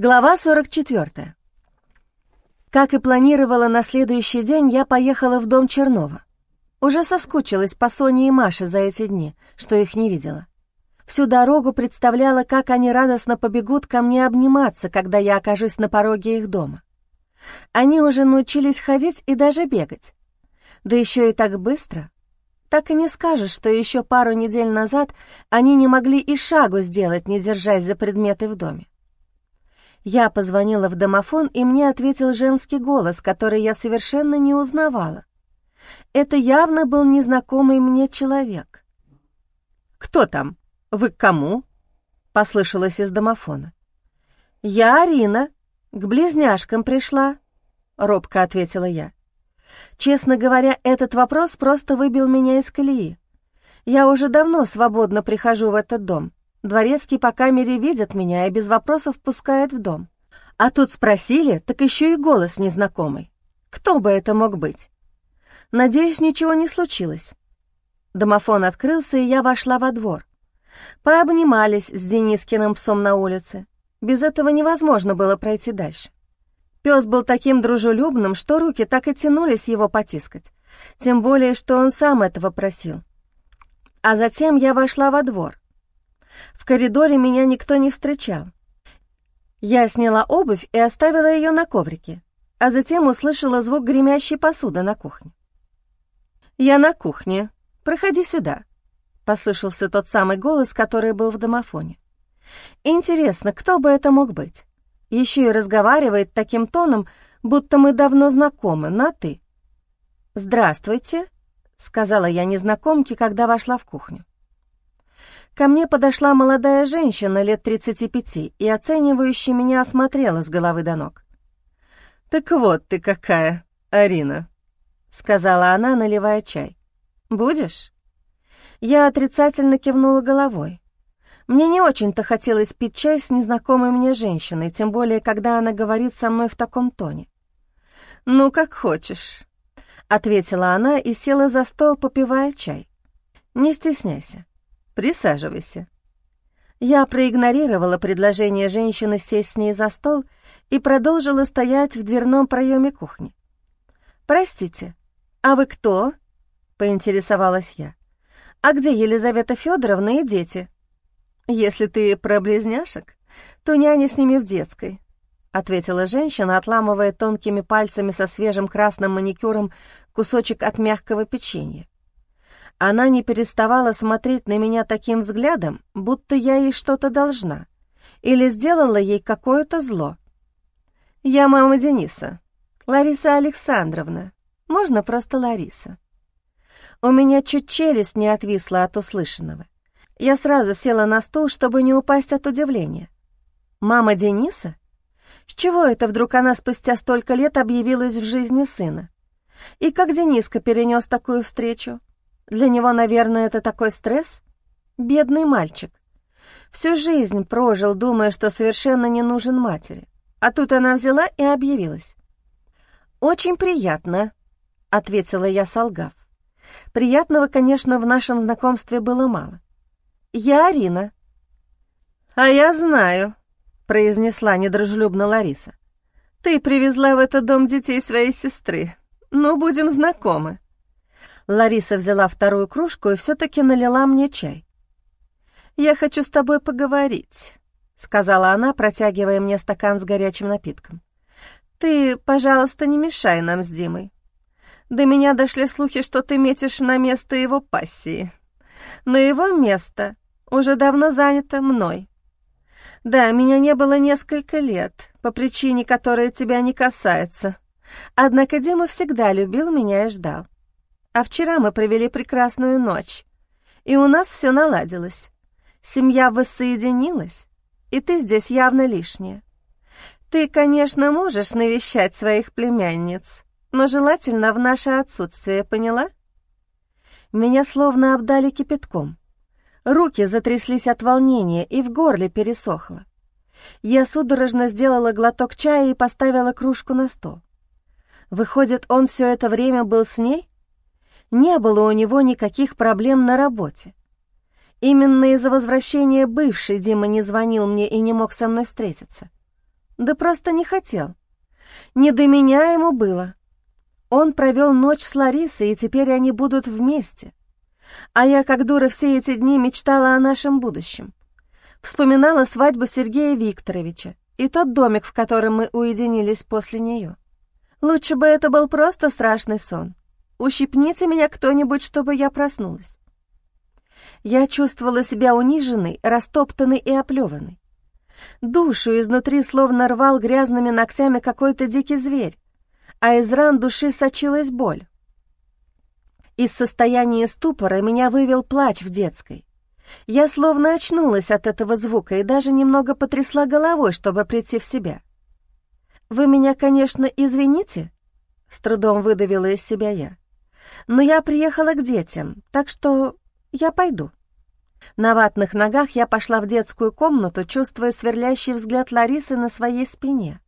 Глава 44. Как и планировала, на следующий день я поехала в дом Чернова. Уже соскучилась по Соне и Маше за эти дни, что их не видела. Всю дорогу представляла, как они радостно побегут ко мне обниматься, когда я окажусь на пороге их дома. Они уже научились ходить и даже бегать. Да еще и так быстро. Так и не скажешь, что еще пару недель назад они не могли и шагу сделать, не держась за предметы в доме. Я позвонила в домофон, и мне ответил женский голос, который я совершенно не узнавала. Это явно был незнакомый мне человек. «Кто там? Вы к кому?» — послышалось из домофона. «Я Арина, к близняшкам пришла», — робко ответила я. Честно говоря, этот вопрос просто выбил меня из колеи. Я уже давно свободно прихожу в этот дом. Дворецкий по камере видит меня и без вопросов пускает в дом. А тут спросили, так еще и голос незнакомый. Кто бы это мог быть? Надеюсь, ничего не случилось. Домофон открылся, и я вошла во двор. Пообнимались с Денискиным псом на улице. Без этого невозможно было пройти дальше. Пес был таким дружелюбным, что руки так и тянулись его потискать. Тем более, что он сам этого просил. А затем я вошла во двор. В коридоре меня никто не встречал. Я сняла обувь и оставила ее на коврике, а затем услышала звук гремящей посуды на кухне. «Я на кухне. Проходи сюда», — послышался тот самый голос, который был в домофоне. «Интересно, кто бы это мог быть? Еще и разговаривает таким тоном, будто мы давно знакомы, на «ты». «Здравствуйте», — сказала я незнакомке, когда вошла в кухню. Ко мне подошла молодая женщина лет 35 и оценивающе меня осмотрела с головы до ног. «Так вот ты какая, Арина», — сказала она, наливая чай. «Будешь?» Я отрицательно кивнула головой. Мне не очень-то хотелось пить чай с незнакомой мне женщиной, тем более, когда она говорит со мной в таком тоне. «Ну, как хочешь», — ответила она и села за стол, попивая чай. «Не стесняйся. Присаживайся». Я проигнорировала предложение женщины сесть с ней за стол и продолжила стоять в дверном проеме кухни. «Простите, а вы кто?» — поинтересовалась я. «А где Елизавета Федоровна и дети?» «Если ты про близняшек, то няня с ними в детской», — ответила женщина, отламывая тонкими пальцами со свежим красным маникюром кусочек от мягкого печенья. Она не переставала смотреть на меня таким взглядом, будто я ей что-то должна, или сделала ей какое-то зло. «Я мама Дениса, Лариса Александровна. Можно просто Лариса». У меня чуть челюсть не отвисла от услышанного. Я сразу села на стул, чтобы не упасть от удивления. «Мама Дениса? С чего это вдруг она спустя столько лет объявилась в жизни сына? И как Дениска перенес такую встречу? Для него, наверное, это такой стресс? Бедный мальчик. Всю жизнь прожил, думая, что совершенно не нужен матери. А тут она взяла и объявилась. «Очень приятно», — ответила я, солгав. Приятного, конечно, в нашем знакомстве было мало. «Я Арина». «А я знаю», — произнесла недружелюбно Лариса. «Ты привезла в этот дом детей своей сестры. Ну, будем знакомы». Лариса взяла вторую кружку и все-таки налила мне чай. «Я хочу с тобой поговорить», — сказала она, протягивая мне стакан с горячим напитком. «Ты, пожалуйста, не мешай нам с Димой. До меня дошли слухи, что ты метишь на место его пассии. Но его место уже давно занято мной. Да, меня не было несколько лет, по причине, которая тебя не касается. Однако Дима всегда любил меня и ждал. А вчера мы провели прекрасную ночь, и у нас все наладилось. Семья воссоединилась, и ты здесь явно лишняя. Ты, конечно, можешь навещать своих племянниц, но желательно в наше отсутствие, поняла? Меня словно обдали кипятком. Руки затряслись от волнения, и в горле пересохло. Я судорожно сделала глоток чая и поставила кружку на стол. Выходит, он все это время был с ней? Не было у него никаких проблем на работе. Именно из-за возвращения бывший Дима не звонил мне и не мог со мной встретиться. Да просто не хотел. Не до меня ему было. Он провел ночь с Ларисой, и теперь они будут вместе. А я, как дура, все эти дни мечтала о нашем будущем. Вспоминала свадьбу Сергея Викторовича и тот домик, в котором мы уединились после нее. Лучше бы это был просто страшный сон. Ущипните меня кто-нибудь, чтобы я проснулась. Я чувствовала себя униженной, растоптанной и оплеванной. Душу изнутри словно рвал грязными ногтями какой-то дикий зверь, а из ран души сочилась боль. Из состояния ступора меня вывел плач в детской. Я словно очнулась от этого звука и даже немного потрясла головой, чтобы прийти в себя. «Вы меня, конечно, извините?» — с трудом выдавила из себя я. «Но я приехала к детям, так что я пойду». На ватных ногах я пошла в детскую комнату, чувствуя сверлящий взгляд Ларисы на своей спине.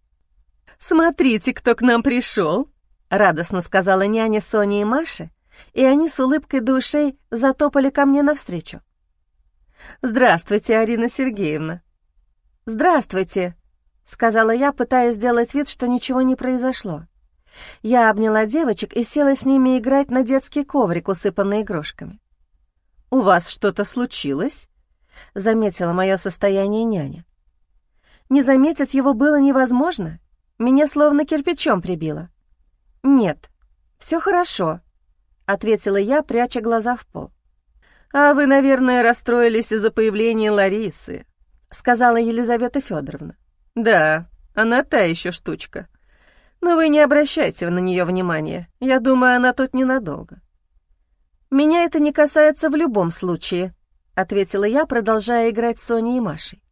«Смотрите, кто к нам пришел!» — радостно сказала няня Соня и Маша, и они с улыбкой до ушей затопали ко мне навстречу. «Здравствуйте, Арина Сергеевна!» «Здравствуйте!» — сказала я, пытаясь сделать вид, что ничего не произошло. Я обняла девочек и села с ними играть на детский коврик, усыпанный игрушками. «У вас что-то случилось?» — заметила мое состояние няня. Не заметить его было невозможно. Меня словно кирпичом прибило. «Нет, все хорошо», — ответила я, пряча глаза в пол. «А вы, наверное, расстроились из-за появления Ларисы», — сказала Елизавета Федоровна. «Да, она та еще штучка. Но вы не обращайте на нее внимания. Я думаю, она тут ненадолго. «Меня это не касается в любом случае», — ответила я, продолжая играть с Соней и Машей.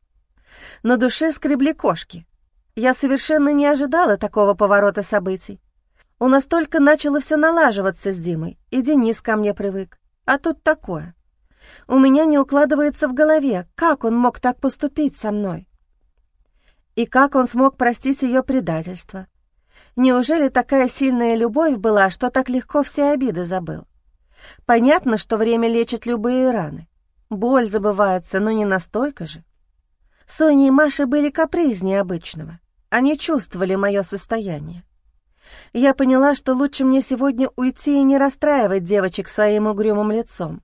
На душе скребли кошки. Я совершенно не ожидала такого поворота событий. У нас только начало все налаживаться с Димой, и Денис ко мне привык. А тут такое. У меня не укладывается в голове, как он мог так поступить со мной. И как он смог простить ее предательство. Неужели такая сильная любовь была, что так легко все обиды забыл? Понятно, что время лечит любые раны. Боль забывается, но не настолько же. Соня и Маша были капризнее обычного. Они чувствовали мое состояние. Я поняла, что лучше мне сегодня уйти и не расстраивать девочек своим угрюмым лицом.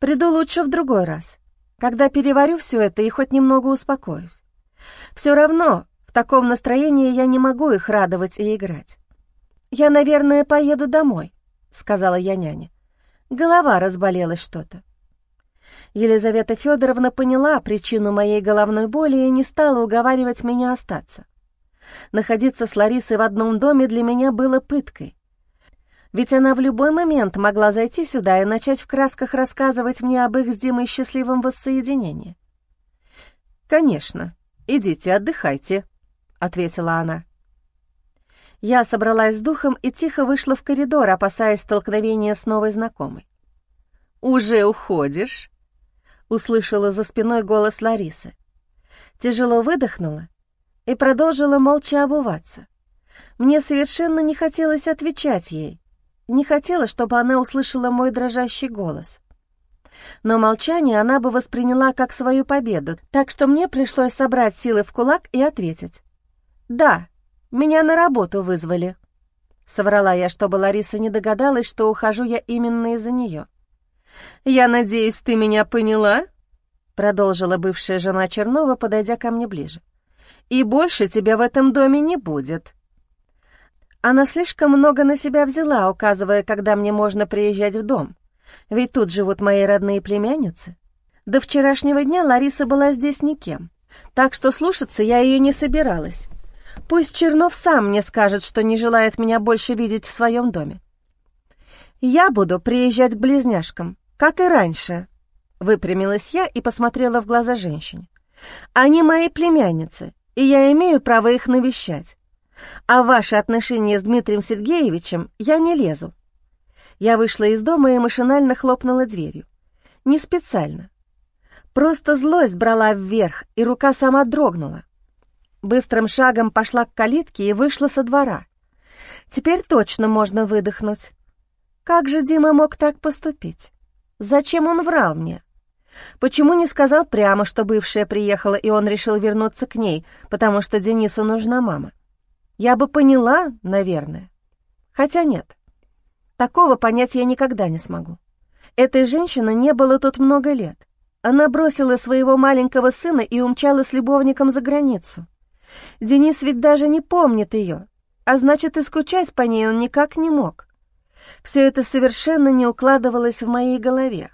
Приду лучше в другой раз, когда переварю все это и хоть немного успокоюсь. Все равно в таком настроении я не могу их радовать и играть. «Я, наверное, поеду домой», — сказала я няне. Голова разболелась что-то. Елизавета Федоровна поняла причину моей головной боли и не стала уговаривать меня остаться. Находиться с Ларисой в одном доме для меня было пыткой. Ведь она в любой момент могла зайти сюда и начать в красках рассказывать мне об их с Димой счастливом воссоединении. «Конечно, идите, отдыхайте», — ответила она. Я собралась с духом и тихо вышла в коридор, опасаясь столкновения с новой знакомой. «Уже уходишь?» — услышала за спиной голос Ларисы. Тяжело выдохнула и продолжила молча обуваться. Мне совершенно не хотелось отвечать ей, не хотела, чтобы она услышала мой дрожащий голос. Но молчание она бы восприняла как свою победу, так что мне пришлось собрать силы в кулак и ответить. «Да, меня на работу вызвали». Соврала я, чтобы Лариса не догадалась, что ухожу я именно из-за нее. «Я надеюсь, ты меня поняла?» Продолжила бывшая жена Чернова, подойдя ко мне ближе. «И больше тебя в этом доме не будет». Она слишком много на себя взяла, указывая, когда мне можно приезжать в дом. Ведь тут живут мои родные племянницы. До вчерашнего дня Лариса была здесь никем, так что слушаться я ее не собиралась. Пусть Чернов сам мне скажет, что не желает меня больше видеть в своем доме. Я буду приезжать к близняшкам, как и раньше, выпрямилась я и посмотрела в глаза женщине. Они мои племянницы, и я имею право их навещать. А в ваши отношения с Дмитрием Сергеевичем я не лезу. Я вышла из дома и машинально хлопнула дверью. Не специально. Просто злость брала вверх, и рука сама дрогнула. Быстрым шагом пошла к калитке и вышла со двора. Теперь точно можно выдохнуть. Как же Дима мог так поступить? Зачем он врал мне? Почему не сказал прямо, что бывшая приехала, и он решил вернуться к ней, потому что Денису нужна мама? Я бы поняла, наверное. Хотя нет. Такого понять я никогда не смогу. Этой женщины не было тут много лет. Она бросила своего маленького сына и умчала с любовником за границу. Денис ведь даже не помнит ее, а значит, и скучать по ней он никак не мог. Все это совершенно не укладывалось в моей голове.